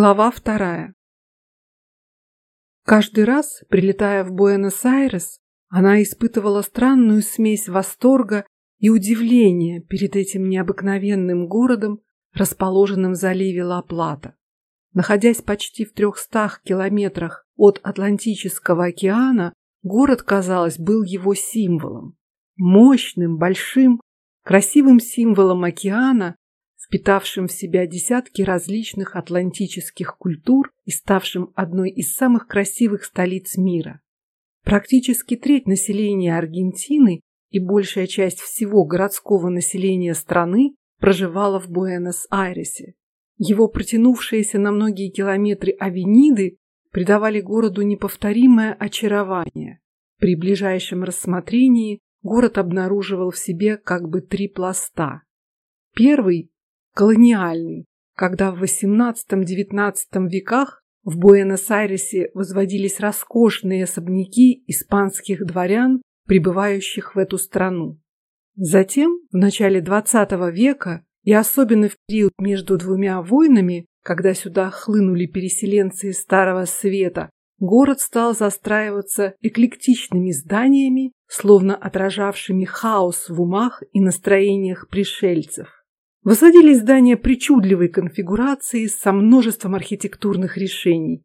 Глава вторая. Каждый раз, прилетая в Буэнос-Айрес, она испытывала странную смесь восторга и удивления перед этим необыкновенным городом, расположенным в заливе Ла-Плата. Находясь почти в трехстах километрах от Атлантического океана, город, казалось, был его символом. Мощным, большим, красивым символом океана, впитавшим в себя десятки различных атлантических культур и ставшим одной из самых красивых столиц мира. Практически треть населения Аргентины и большая часть всего городского населения страны проживала в Буэнос-Айресе. Его протянувшиеся на многие километры авениды придавали городу неповторимое очарование. При ближайшем рассмотрении город обнаруживал в себе как бы три пласта. Первый колониальный, когда в XVIII-XIX веках в Буэнос-Айресе возводились роскошные особняки испанских дворян, прибывающих в эту страну. Затем, в начале XX века и особенно в период между двумя войнами, когда сюда хлынули переселенцы из Старого Света, город стал застраиваться эклектичными зданиями, словно отражавшими хаос в умах и настроениях пришельцев. Возводились здания причудливой конфигурации со множеством архитектурных решений.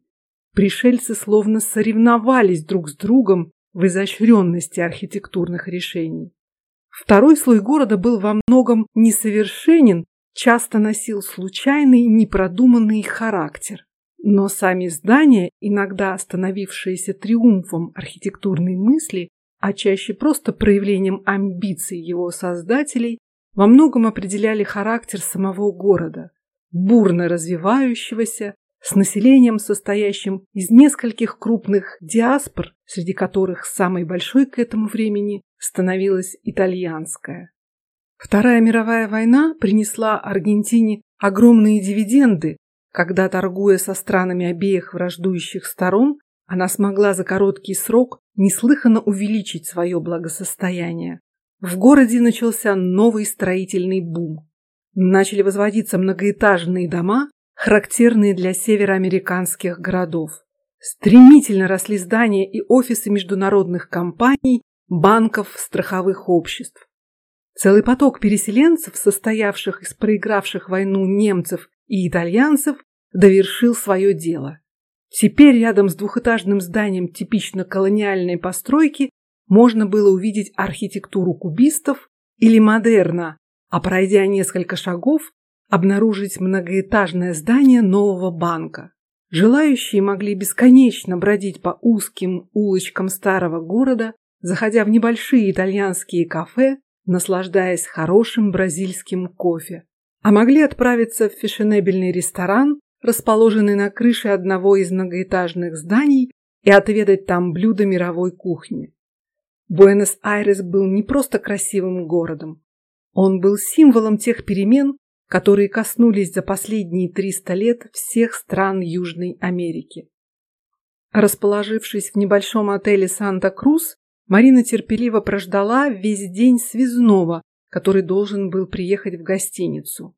Пришельцы словно соревновались друг с другом в изощренности архитектурных решений. Второй слой города был во многом несовершенен, часто носил случайный, непродуманный характер. Но сами здания, иногда становившиеся триумфом архитектурной мысли, а чаще просто проявлением амбиций его создателей, во многом определяли характер самого города, бурно развивающегося, с населением, состоящим из нескольких крупных диаспор, среди которых самой большой к этому времени становилась итальянская. Вторая мировая война принесла Аргентине огромные дивиденды, когда, торгуя со странами обеих враждующих сторон, она смогла за короткий срок неслыханно увеличить свое благосостояние. В городе начался новый строительный бум. Начали возводиться многоэтажные дома, характерные для североамериканских городов. Стремительно росли здания и офисы международных компаний, банков, страховых обществ. Целый поток переселенцев, состоявших из проигравших войну немцев и итальянцев, довершил свое дело. Теперь рядом с двухэтажным зданием типично колониальной постройки можно было увидеть архитектуру кубистов или модерна, а пройдя несколько шагов, обнаружить многоэтажное здание нового банка. Желающие могли бесконечно бродить по узким улочкам старого города, заходя в небольшие итальянские кафе, наслаждаясь хорошим бразильским кофе, а могли отправиться в фешенебельный ресторан, расположенный на крыше одного из многоэтажных зданий, и отведать там блюда мировой кухни. Буэнос-Айрес был не просто красивым городом. Он был символом тех перемен, которые коснулись за последние 300 лет всех стран Южной Америки. Расположившись в небольшом отеле Санта-Крус, Марина терпеливо прождала весь день связного, который должен был приехать в гостиницу.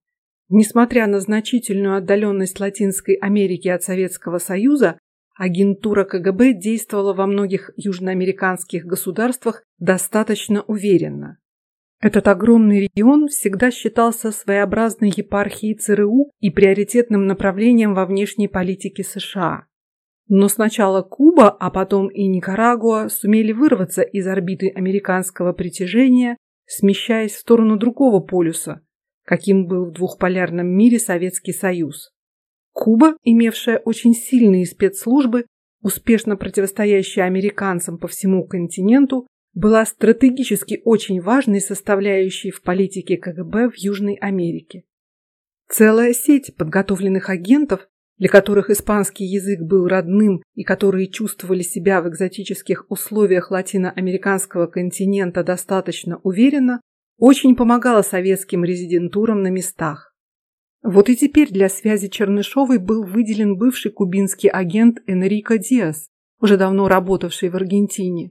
Несмотря на значительную отдаленность Латинской Америки от Советского Союза, Агентура КГБ действовала во многих южноамериканских государствах достаточно уверенно. Этот огромный регион всегда считался своеобразной епархией ЦРУ и приоритетным направлением во внешней политике США. Но сначала Куба, а потом и Никарагуа сумели вырваться из орбиты американского притяжения, смещаясь в сторону другого полюса, каким был в двухполярном мире Советский Союз. Куба, имевшая очень сильные спецслужбы, успешно противостоящая американцам по всему континенту, была стратегически очень важной составляющей в политике КГБ в Южной Америке. Целая сеть подготовленных агентов, для которых испанский язык был родным и которые чувствовали себя в экзотических условиях латиноамериканского континента достаточно уверенно, очень помогала советским резидентурам на местах. Вот и теперь для связи Чернышовой был выделен бывший кубинский агент Энрико Диас, уже давно работавший в Аргентине.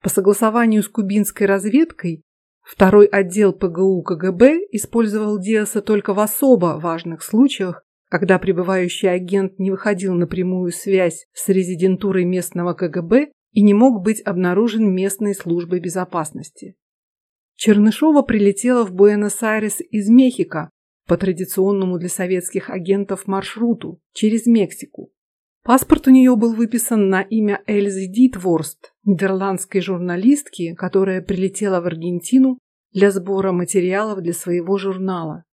По согласованию с кубинской разведкой второй отдел ПГУ КГБ использовал Диаса только в особо важных случаях, когда прибывающий агент не выходил на прямую связь с резидентурой местного КГБ и не мог быть обнаружен местной службой безопасности. Чернышова прилетела в Буэнос-Айрес из Мехико по традиционному для советских агентов маршруту через Мексику. Паспорт у нее был выписан на имя Эльзы Дитворст, нидерландской журналистки, которая прилетела в Аргентину для сбора материалов для своего журнала.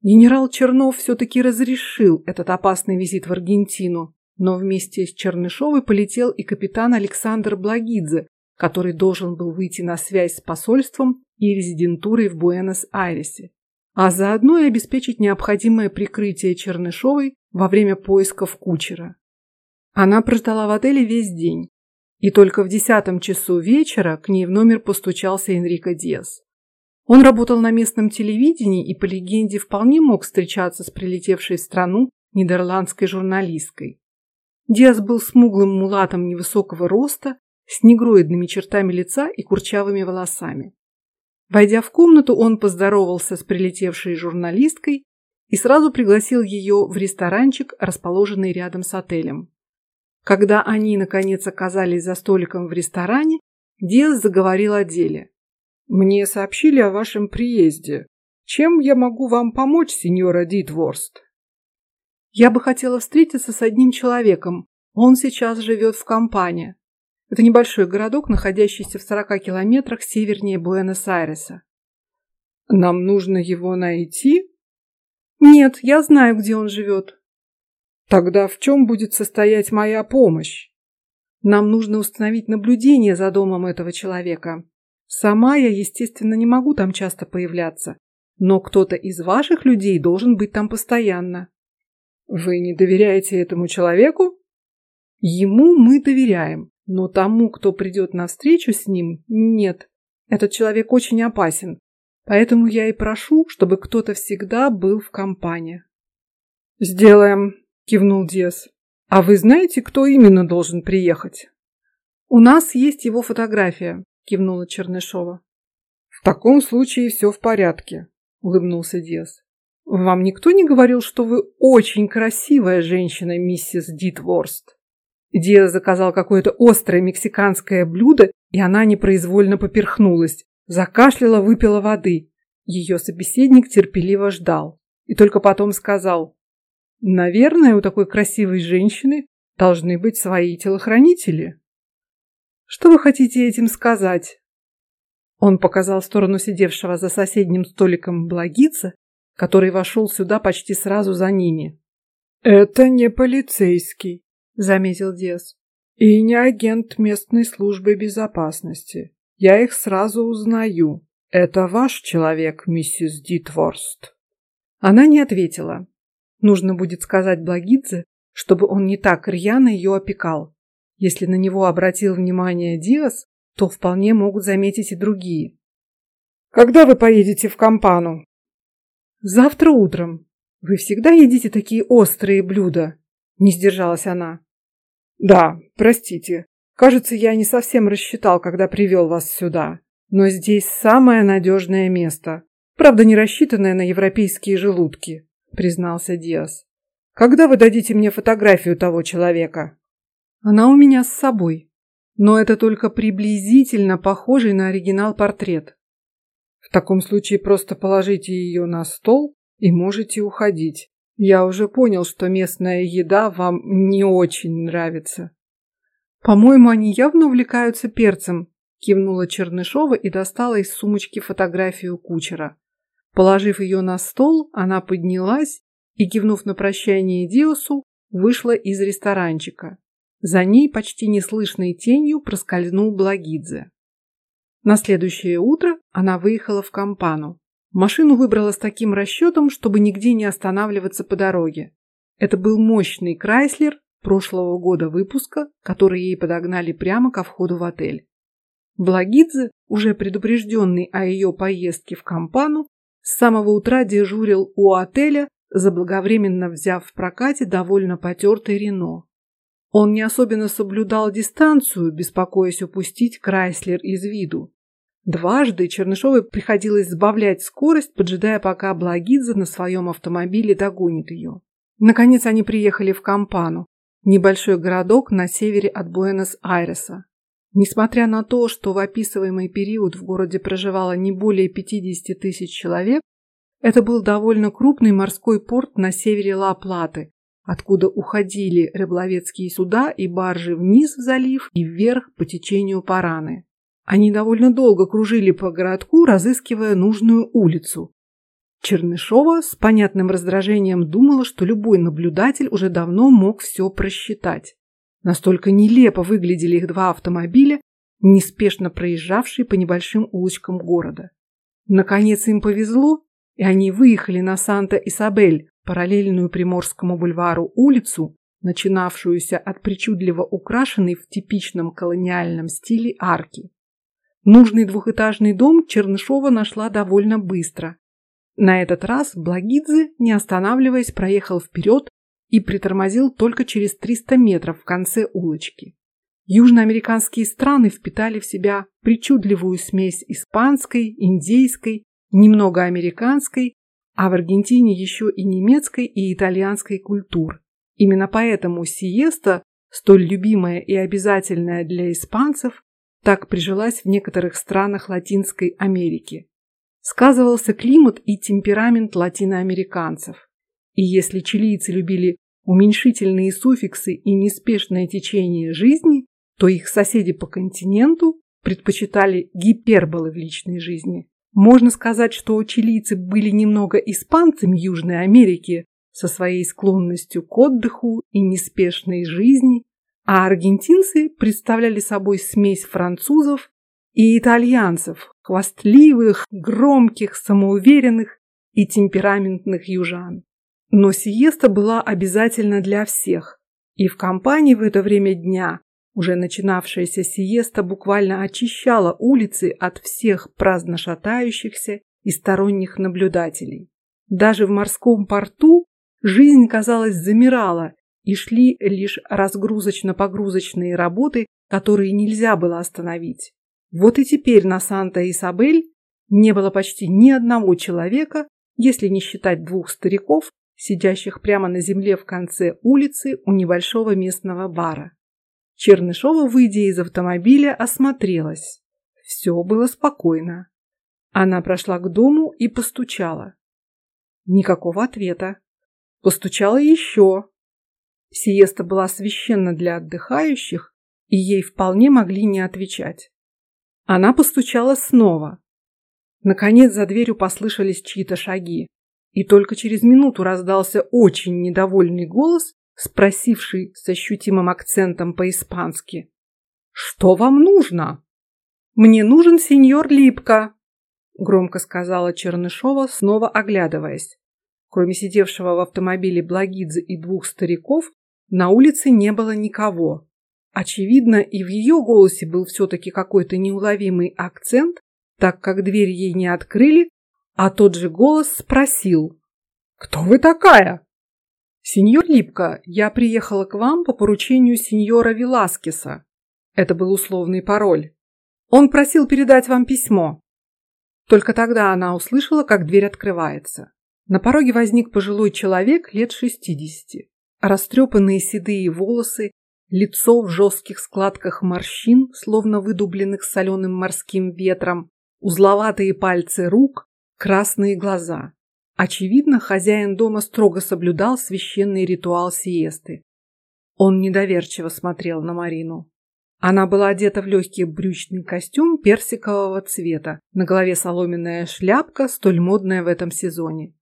Генерал Чернов все-таки разрешил этот опасный визит в Аргентину, но вместе с Чернышовой полетел и капитан Александр Благидзе, который должен был выйти на связь с посольством и резидентурой в Буэнос-Айресе, а заодно и обеспечить необходимое прикрытие Чернышовой во время поисков кучера. Она прождала в отеле весь день, и только в десятом часу вечера к ней в номер постучался Энрико Диас. Он работал на местном телевидении и, по легенде, вполне мог встречаться с прилетевшей в страну нидерландской журналисткой. Диас был смуглым мулатом невысокого роста, с негроидными чертами лица и курчавыми волосами. Войдя в комнату, он поздоровался с прилетевшей журналисткой и сразу пригласил ее в ресторанчик, расположенный рядом с отелем. Когда они наконец оказались за столиком в ресторане, Диас заговорил о деле. Мне сообщили о вашем приезде. Чем я могу вам помочь, сеньора Дитворст? Я бы хотела встретиться с одним человеком. Он сейчас живет в Кампане. Это небольшой городок, находящийся в 40 километрах севернее Буэнос-Айреса. Нам нужно его найти? Нет, я знаю, где он живет. Тогда в чем будет состоять моя помощь? Нам нужно установить наблюдение за домом этого человека. Сама я, естественно, не могу там часто появляться, но кто-то из ваших людей должен быть там постоянно. Вы не доверяете этому человеку? Ему мы доверяем, но тому, кто придет на встречу с ним, нет. Этот человек очень опасен, поэтому я и прошу, чтобы кто-то всегда был в компании. Сделаем, кивнул Диас. А вы знаете, кто именно должен приехать? У нас есть его фотография кивнула Чернышова. В таком случае все в порядке, улыбнулся Диас. Вам никто не говорил, что вы очень красивая женщина, миссис Дитворст? Диас заказал какое-то острое мексиканское блюдо, и она непроизвольно поперхнулась, закашляла, выпила воды. Ее собеседник терпеливо ждал и только потом сказал: "Наверное, у такой красивой женщины должны быть свои телохранители". Что вы хотите этим сказать? Он показал в сторону сидевшего за соседним столиком благица, который вошел сюда почти сразу за ними. Это не полицейский, заметил Диас, и не агент местной службы безопасности. Я их сразу узнаю. Это ваш человек, миссис Дитворст. Она не ответила. Нужно будет сказать Благидзе, чтобы он не так рьяно ее опекал. Если на него обратил внимание Диас, то вполне могут заметить и другие. Когда вы поедете в Кампану? Завтра утром. Вы всегда едите такие острые блюда? Не сдержалась она. Да, простите. Кажется, я не совсем рассчитал, когда привел вас сюда. Но здесь самое надежное место. Правда, не рассчитанное на европейские желудки, признался Диас. Когда вы дадите мне фотографию того человека? Она у меня с собой, но это только приблизительно похожий на оригинал портрет. В таком случае просто положите ее на стол и можете уходить. Я уже понял, что местная еда вам не очень нравится. По-моему, они явно увлекаются перцем, кивнула Чернышова и достала из сумочки фотографию кучера. Положив ее на стол, она поднялась и, кивнув на прощание Диосу, вышла из ресторанчика. За ней почти неслышной тенью проскользнул Благидзе. На следующее утро она выехала в Кампану. Машину выбрала с таким расчетом, чтобы нигде не останавливаться по дороге. Это был мощный Крайслер прошлого года выпуска, который ей подогнали прямо ко входу в отель. Благидзе, уже предупрежденный о ее поездке в Кампану, с самого утра дежурил у отеля, заблаговременно взяв в прокате довольно потертый Рено. Он не особенно соблюдал дистанцию, беспокоясь упустить Крайслер из виду. Дважды Чернышовой приходилось сбавлять скорость, поджидая, пока Благидзе на своем автомобиле догонит ее. Наконец они приехали в Кампану, небольшой городок на севере от Буэнос-Айреса. Несмотря на то, что в описываемый период в городе проживало не более 50 тысяч человек, это был довольно крупный морской порт на севере Ла-Платы, откуда уходили рыболовецкие суда и баржи вниз в залив и вверх по течению Параны. Они довольно долго кружили по городку, разыскивая нужную улицу. Чернышова с понятным раздражением думала, что любой наблюдатель уже давно мог все просчитать. Настолько нелепо выглядели их два автомобиля, неспешно проезжавшие по небольшим улочкам города. Наконец им повезло, и они выехали на Санта-Исабель, параллельную Приморскому бульвару улицу, начинавшуюся от причудливо украшенной в типичном колониальном стиле арки. Нужный двухэтажный дом Чернышова нашла довольно быстро. На этот раз Благидзе, не останавливаясь, проехал вперед и притормозил только через 300 метров в конце улочки. Южноамериканские страны впитали в себя причудливую смесь испанской, индейской, немного американской, а в Аргентине еще и немецкой и итальянской культур. Именно поэтому сиеста, столь любимая и обязательная для испанцев, так прижилась в некоторых странах Латинской Америки. Сказывался климат и темперамент латиноамериканцев. И если чилийцы любили уменьшительные суффиксы и неспешное течение жизни, то их соседи по континенту предпочитали гиперболы в личной жизни. Можно сказать, что чилийцы были немного испанцами Южной Америки со своей склонностью к отдыху и неспешной жизни, а аргентинцы представляли собой смесь французов и итальянцев, хвастливых, громких, самоуверенных и темпераментных южан. Но сиеста была обязательна для всех, и в компании в это время дня уже начинавшаяся сиеста буквально очищала улицы от всех праздно шатающихся и сторонних наблюдателей. Даже в морском порту жизнь, казалось, замирала, и шли лишь разгрузочно-погрузочные работы, которые нельзя было остановить. Вот и теперь на Санта-Исабель не было почти ни одного человека, если не считать двух стариков, сидящих прямо на земле в конце улицы у небольшого местного бара. Чернышова, выйдя из автомобиля, осмотрелась. Все было спокойно. Она прошла к дому и постучала. Никакого ответа. Постучала еще. Сиеста была священна для отдыхающих, и ей вполне могли не отвечать. Она постучала снова. Наконец за дверью послышались чьи-то шаги, и только через минуту раздался очень недовольный голос, спросивший с ощутимым акцентом по-испански. «Что вам нужно?» «Мне нужен сеньор Липка», – громко сказала Чернышова, снова оглядываясь. Кроме сидевшего в автомобиле Благидзе и двух стариков, на улице не было никого. Очевидно, и в ее голосе был все-таки какой-то неуловимый акцент, так как дверь ей не открыли, а тот же голос спросил. «Кто вы такая?» «Сеньор Липко, я приехала к вам по поручению сеньора Веласкеса». Это был условный пароль. Он просил передать вам письмо. Только тогда она услышала, как дверь открывается. На пороге возник пожилой человек лет шестидесяти. Растрепанные седые волосы, лицо в жестких складках морщин, словно выдубленных соленым морским ветром, узловатые пальцы рук, красные глаза. Очевидно, хозяин дома строго соблюдал священный ритуал сиесты. Он недоверчиво смотрел на Марину. Она была одета в легкий брючный костюм персикового цвета, на голове соломенная шляпка, столь модная в этом сезоне.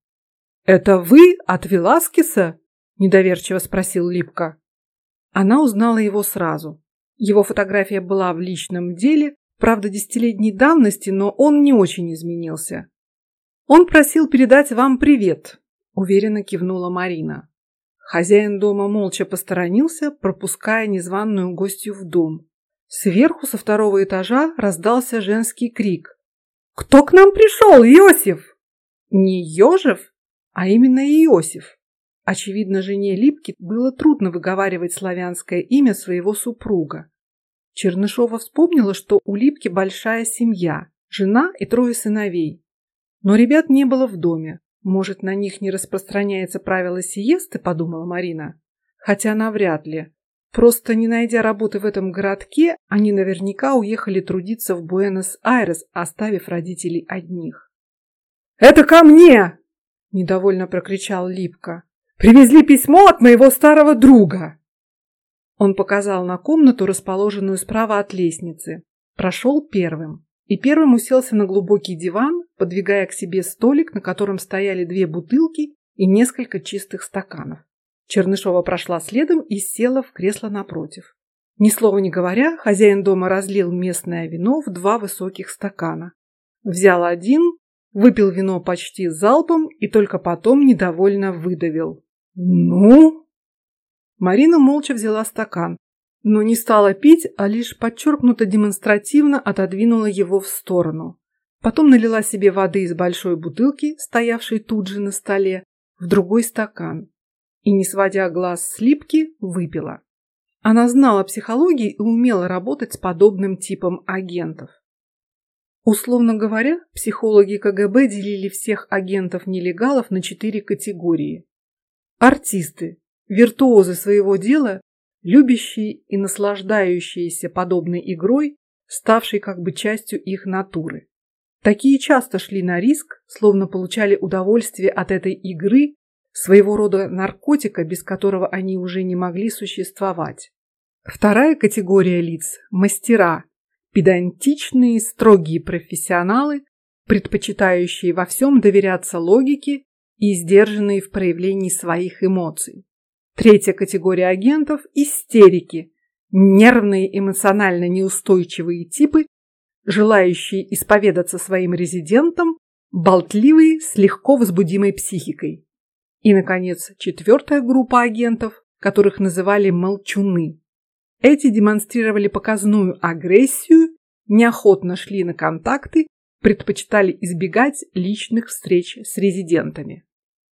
«Это вы от Веласкеса?» – недоверчиво спросил Липка. Она узнала его сразу. Его фотография была в личном деле, правда, десятилетней давности, но он не очень изменился. Он просил передать вам привет, уверенно кивнула Марина. Хозяин дома молча посторонился, пропуская незваную гостью в дом. Сверху со второго этажа раздался женский крик. «Кто к нам пришел, Иосиф?» Не Ежев, а именно Иосиф. Очевидно, жене Липки было трудно выговаривать славянское имя своего супруга. Чернышова вспомнила, что у Липки большая семья, жена и трое сыновей. Но ребят не было в доме. Может, на них не распространяется правило сиесты, подумала Марина. Хотя навряд ли. Просто не найдя работы в этом городке, они наверняка уехали трудиться в Буэнос-Айрес, оставив родителей одних. «Это ко мне!» – недовольно прокричал Липко. «Привезли письмо от моего старого друга!» Он показал на комнату, расположенную справа от лестницы. Прошел первым. И первым уселся на глубокий диван, подвигая к себе столик, на котором стояли две бутылки и несколько чистых стаканов. Чернышова прошла следом и села в кресло напротив. Ни слова не говоря, хозяин дома разлил местное вино в два высоких стакана. Взял один, выпил вино почти залпом и только потом недовольно выдавил. «Ну?» Марина молча взяла стакан, но не стала пить, а лишь подчеркнуто демонстративно отодвинула его в сторону. Потом налила себе воды из большой бутылки, стоявшей тут же на столе, в другой стакан и, не сводя глаз с липки, выпила. Она знала психологию и умела работать с подобным типом агентов. Условно говоря, психологи КГБ делили всех агентов-нелегалов на четыре категории. Артисты, виртуозы своего дела, любящие и наслаждающиеся подобной игрой, ставшей как бы частью их натуры. Такие часто шли на риск, словно получали удовольствие от этой игры, своего рода наркотика, без которого они уже не могли существовать. Вторая категория лиц – мастера, педантичные, строгие профессионалы, предпочитающие во всем доверяться логике и сдержанные в проявлении своих эмоций. Третья категория агентов – истерики, нервные, эмоционально неустойчивые типы, желающие исповедаться своим резидентам, болтливые, с легко возбудимой психикой. И, наконец, четвертая группа агентов, которых называли молчуны. Эти демонстрировали показную агрессию, неохотно шли на контакты, предпочитали избегать личных встреч с резидентами.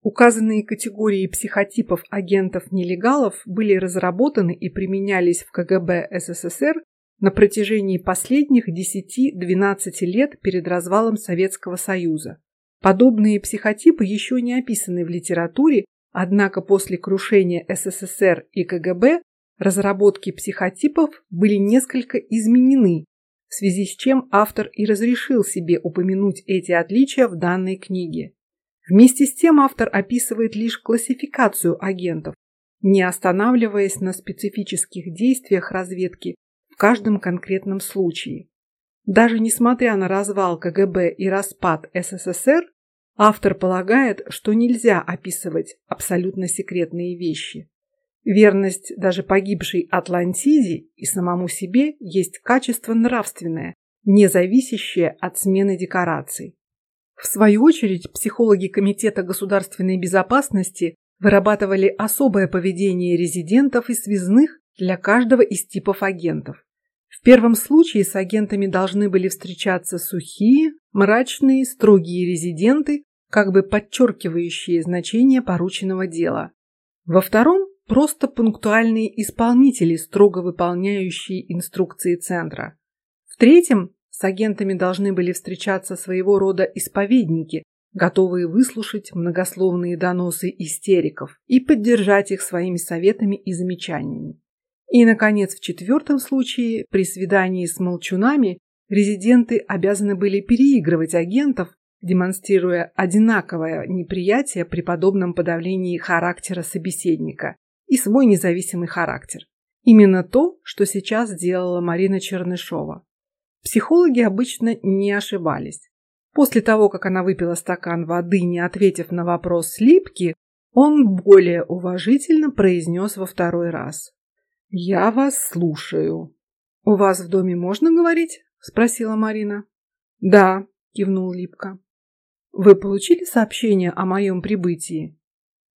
Указанные категории психотипов агентов-нелегалов были разработаны и применялись в КГБ СССР на протяжении последних 10-12 лет перед развалом Советского Союза. Подобные психотипы еще не описаны в литературе, однако после крушения СССР и КГБ разработки психотипов были несколько изменены, в связи с чем автор и разрешил себе упомянуть эти отличия в данной книге. Вместе с тем автор описывает лишь классификацию агентов, не останавливаясь на специфических действиях разведки в каждом конкретном случае. Даже несмотря на развал КГБ и распад СССР, автор полагает, что нельзя описывать абсолютно секретные вещи. Верность даже погибшей Атлантиде и самому себе есть качество нравственное, не зависящее от смены декораций. В свою очередь, психологи Комитета государственной безопасности вырабатывали особое поведение резидентов и связных для каждого из типов агентов. В первом случае с агентами должны были встречаться сухие, мрачные, строгие резиденты, как бы подчеркивающие значение порученного дела. Во втором просто пунктуальные исполнители, строго выполняющие инструкции центра. В-третьем, с агентами должны были встречаться своего рода исповедники, готовые выслушать многословные доносы истериков и поддержать их своими советами и замечаниями. И, наконец, в четвертом случае, при свидании с молчунами, резиденты обязаны были переигрывать агентов, демонстрируя одинаковое неприятие при подобном подавлении характера собеседника и свой независимый характер. Именно то, что сейчас делала Марина Чернышова. Психологи обычно не ошибались. После того, как она выпила стакан воды, не ответив на вопрос Слипки, он более уважительно произнес во второй раз. «Я вас слушаю». «У вас в доме можно говорить?» – спросила Марина. «Да», – кивнул Липка. «Вы получили сообщение о моем прибытии?»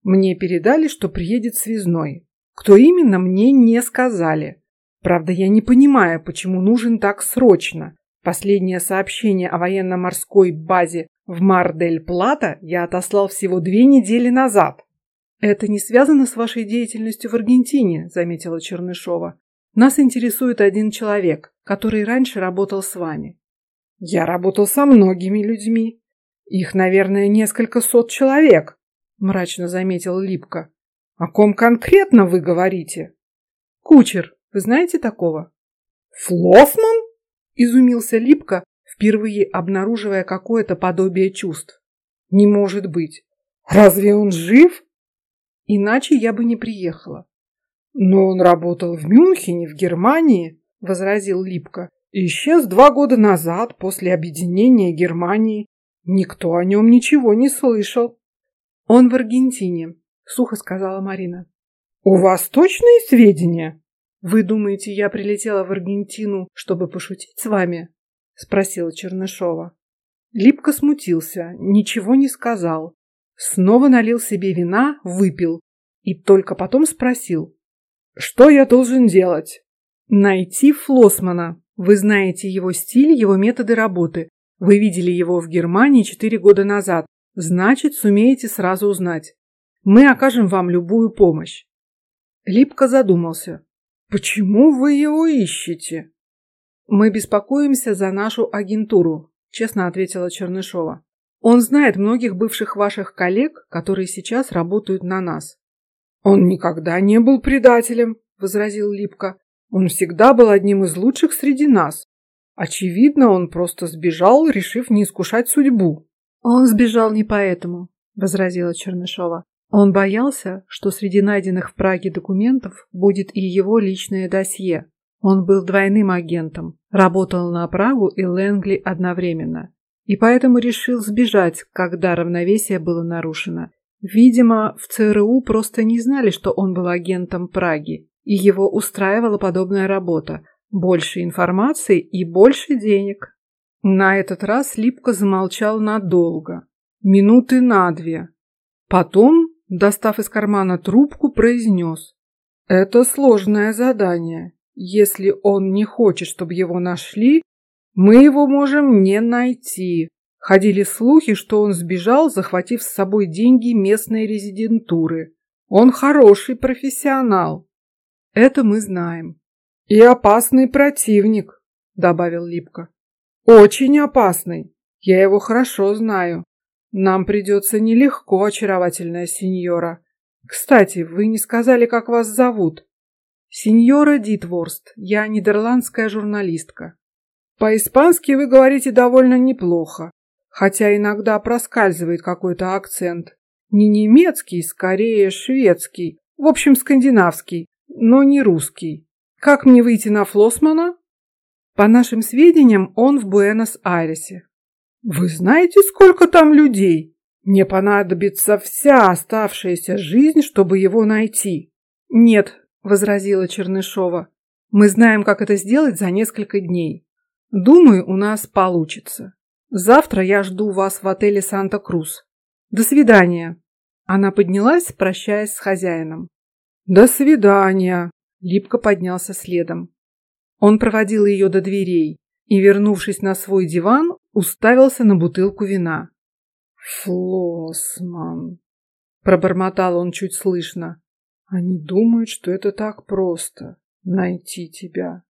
Мне передали, что приедет связной. Кто именно, мне не сказали. Правда, я не понимаю, почему нужен так срочно. Последнее сообщение о военно-морской базе в Мар-дель-Плата я отослал всего две недели назад. Это не связано с вашей деятельностью в Аргентине, заметила Чернышова. Нас интересует один человек, который раньше работал с вами. Я работал со многими людьми. Их, наверное, несколько сот человек, мрачно заметил Липко. О ком конкретно вы говорите? Кучер, вы знаете такого? Флофман? Изумился Липко, впервые обнаруживая какое-то подобие чувств. Не может быть. Разве он жив? Иначе я бы не приехала. Но он работал в Мюнхене, в Германии, возразил Липко. Исчез два года назад после объединения Германии. Никто о нем ничего не слышал. Он в Аргентине, сухо сказала Марина. У вас точные сведения? Вы думаете, я прилетела в Аргентину, чтобы пошутить с вами? спросила Чернышова. Липко смутился, ничего не сказал. Снова налил себе вина, выпил и только потом спросил: "Что я должен делать?" "Найти Флосмана. Вы знаете его стиль, его методы работы. Вы видели его в Германии четыре года назад. Значит, сумеете сразу узнать. Мы окажем вам любую помощь. Липко задумался. Почему вы его ищете? Мы беспокоимся за нашу агентуру, честно ответила Чернышова. Он знает многих бывших ваших коллег, которые сейчас работают на нас. Он никогда не был предателем, возразил Липко. Он всегда был одним из лучших среди нас. Очевидно, он просто сбежал, решив не искушать судьбу. Он сбежал не поэтому, возразила Чернышова. Он боялся, что среди найденных в Праге документов будет и его личное досье. Он был двойным агентом, работал на Прагу и Лэнгли одновременно, и поэтому решил сбежать, когда равновесие было нарушено. Видимо, в ЦРУ просто не знали, что он был агентом Праги, и его устраивала подобная работа, больше информации и больше денег. На этот раз Липко замолчал надолго, минуты на две. Потом, достав из кармана трубку, произнес: "Это сложное задание. Если он не хочет, чтобы его нашли, мы его можем не найти". Ходили слухи, что он сбежал, захватив с собой деньги местной резидентуры. Он хороший профессионал. Это мы знаем. И опасный противник, добавил Липко. Очень опасный. Я его хорошо знаю. Нам придется нелегко, очаровательная сеньора. Кстати, вы не сказали, как вас зовут? Сеньора Дитворст. Я нидерландская журналистка. По-испански вы говорите довольно неплохо, хотя иногда проскальзывает какой-то акцент. Не немецкий, скорее шведский, в общем, скандинавский, но не русский. Как мне выйти на Флосмана? По нашим сведениям, он в Буэнос-Айресе. Вы знаете, сколько там людей? Мне понадобится вся оставшаяся жизнь, чтобы его найти. Нет, возразила Чернышова. Мы знаем, как это сделать за несколько дней. Думаю, у нас получится. Завтра я жду вас в отеле Санта-Крус. До свидания. Она поднялась, прощаясь с хозяином. До свидания. Липко поднялся следом. Он проводил ее до дверей и, вернувшись на свой диван, уставился на бутылку вина. Флосман, пробормотал он чуть слышно. Они думают, что это так просто найти тебя.